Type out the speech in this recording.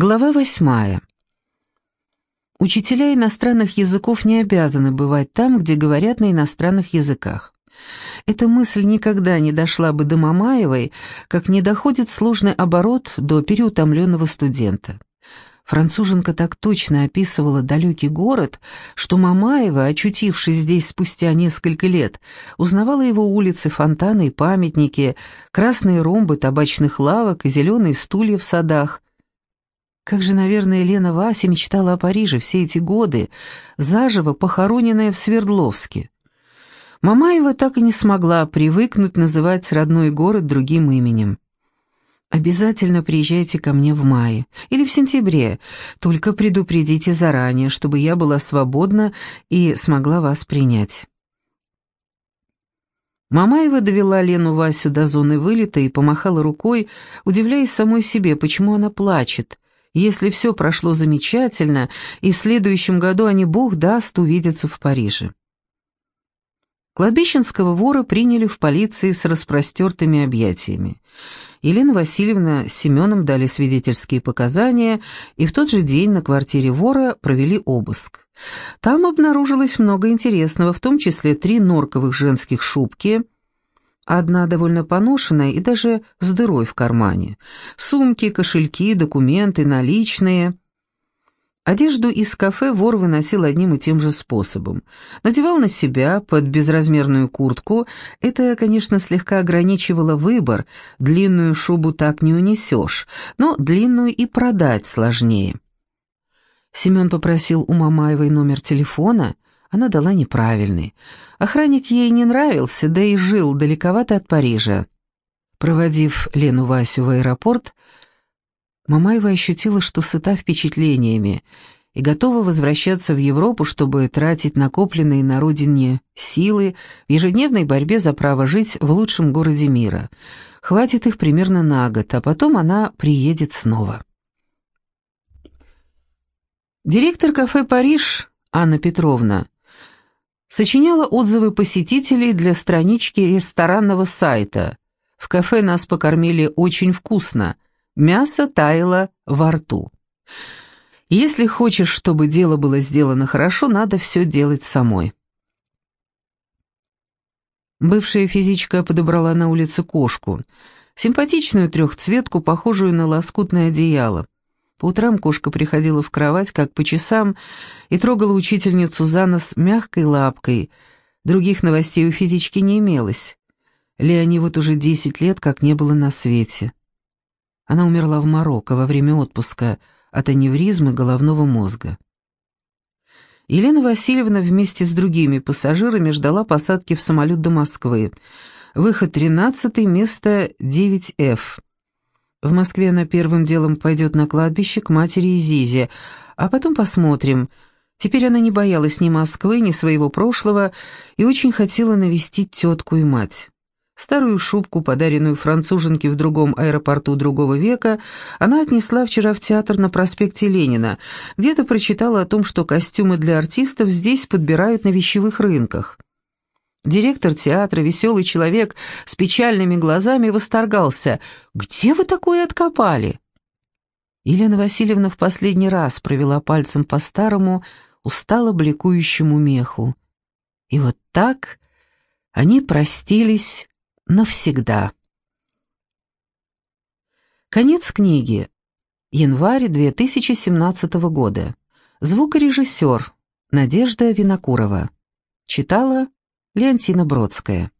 Глава восьмая. Учителя иностранных языков не обязаны бывать там, где говорят на иностранных языках. Эта мысль никогда не дошла бы до Мамаевой, как не доходит сложный оборот до переутомленного студента. Француженка так точно описывала далекий город, что Мамаева, очутившись здесь спустя несколько лет, узнавала его улицы, фонтаны и памятники, красные ромбы табачных лавок и зеленые стулья в садах – как же, наверное, Лена Вася мечтала о Париже все эти годы, заживо похороненная в Свердловске. Мамаева так и не смогла привыкнуть называть родной город другим именем. «Обязательно приезжайте ко мне в мае или в сентябре, только предупредите заранее, чтобы я была свободна и смогла вас принять». Мамаева довела Лену Васю до зоны вылета и помахала рукой, удивляясь самой себе, почему она плачет, если все прошло замечательно, и в следующем году они, Бог даст, увидятся в Париже. Кладбищенского вора приняли в полиции с распростертыми объятиями. Елена Васильевна с Семеном дали свидетельские показания, и в тот же день на квартире вора провели обыск. Там обнаружилось много интересного, в том числе три норковых женских шубки – Одна довольно поношенная и даже с дырой в кармане. Сумки, кошельки, документы, наличные. Одежду из кафе вор выносил одним и тем же способом. Надевал на себя под безразмерную куртку. Это, конечно, слегка ограничивало выбор. Длинную шубу так не унесешь, но длинную и продать сложнее. Семен попросил у Мамаевой номер телефона — она дала неправильный. Охранник ей не нравился, да и жил далековато от Парижа. Проводив Лену Васю в аэропорт, Мамаева ощутила, что сыта впечатлениями и готова возвращаться в Европу, чтобы тратить накопленные на родине силы в ежедневной борьбе за право жить в лучшем городе мира. Хватит их примерно на год, а потом она приедет снова. Директор кафе «Париж» Анна Петровна Сочиняла отзывы посетителей для странички ресторанного сайта. В кафе нас покормили очень вкусно. Мясо таяло во рту. Если хочешь, чтобы дело было сделано хорошо, надо все делать самой. Бывшая физичка подобрала на улице кошку, симпатичную трехцветку, похожую на лоскутное одеяло. По утрам кошка приходила в кровать, как по часам, и трогала учительницу за нос мягкой лапкой. Других новостей у физички не имелось. Леони вот уже десять лет как не было на свете. Она умерла в Марокко во время отпуска от аневризмы головного мозга. Елена Васильевна вместе с другими пассажирами ждала посадки в самолет до Москвы. Выход 13 место 9F. В Москве она первым делом пойдет на кладбище к матери и Зизе, а потом посмотрим. Теперь она не боялась ни Москвы, ни своего прошлого и очень хотела навестить тетку и мать. Старую шубку, подаренную француженке в другом аэропорту другого века, она отнесла вчера в театр на проспекте Ленина, где-то прочитала о том, что костюмы для артистов здесь подбирают на вещевых рынках. Директор театра, веселый человек с печальными глазами, восторгался. «Где вы такое откопали?» Елена Васильевна в последний раз провела пальцем по старому, устало бликующему меху. И вот так они простились навсегда. Конец книги. Январь 2017 года. Звукорежиссер Надежда Винокурова. Читала Леонтина Бродская